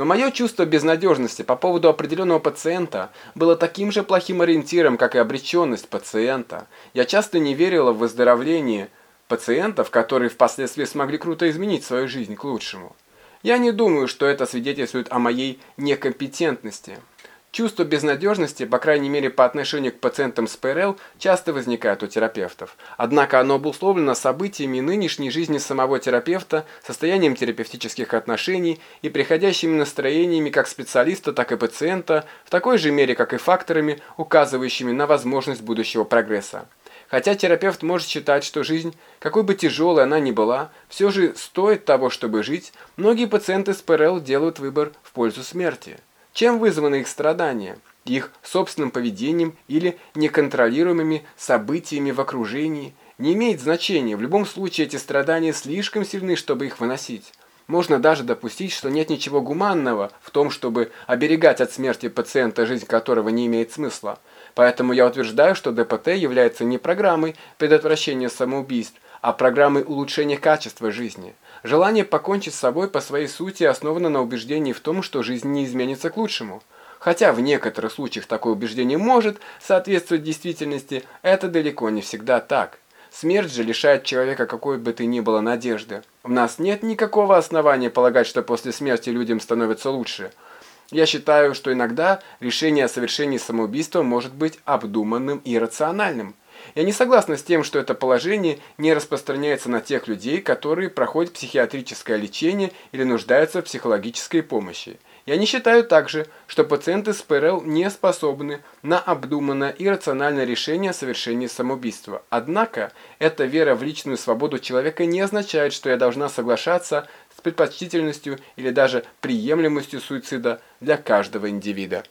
Но мое чувство безнадежности по поводу определенного пациента было таким же плохим ориентиром, как и обреченность пациента. Я часто не верила в выздоровление пациентов, которые впоследствии смогли круто изменить свою жизнь к лучшему. Я не думаю, что это свидетельствует о моей некомпетентности. Чувство безнадежности, по крайней мере по отношению к пациентам с ПРЛ, часто возникает у терапевтов. Однако оно обусловлено событиями нынешней жизни самого терапевта, состоянием терапевтических отношений и приходящими настроениями как специалиста, так и пациента, в такой же мере, как и факторами, указывающими на возможность будущего прогресса. Хотя терапевт может считать, что жизнь, какой бы тяжелой она ни была, все же стоит того, чтобы жить, многие пациенты с ПРЛ делают выбор в пользу смерти. Чем вызваны их страдания? Их собственным поведением или неконтролируемыми событиями в окружении? Не имеет значения, в любом случае эти страдания слишком сильны, чтобы их выносить. Можно даже допустить, что нет ничего гуманного в том, чтобы оберегать от смерти пациента, жизнь которого не имеет смысла. Поэтому я утверждаю, что ДПТ является не программой предотвращения самоубийств, а программой улучшения качества жизни. Желание покончить с собой по своей сути основано на убеждении в том, что жизнь не изменится к лучшему. Хотя в некоторых случаях такое убеждение может соответствовать действительности, это далеко не всегда так. Смерть же лишает человека какой бы то ни было надежды. В нас нет никакого основания полагать, что после смерти людям становится лучше. Я считаю, что иногда решение о совершении самоубийства может быть обдуманным и рациональным. Я не согласна с тем, что это положение не распространяется на тех людей, которые проходят психиатрическое лечение или нуждаются в психологической помощи. Я не считаю также, что пациенты с ПРЛ не способны на обдуманное и рациональное решение о совершении самоубийства. Однако, эта вера в личную свободу человека не означает, что я должна соглашаться с предпочтительностью или даже приемлемостью суицида для каждого индивида.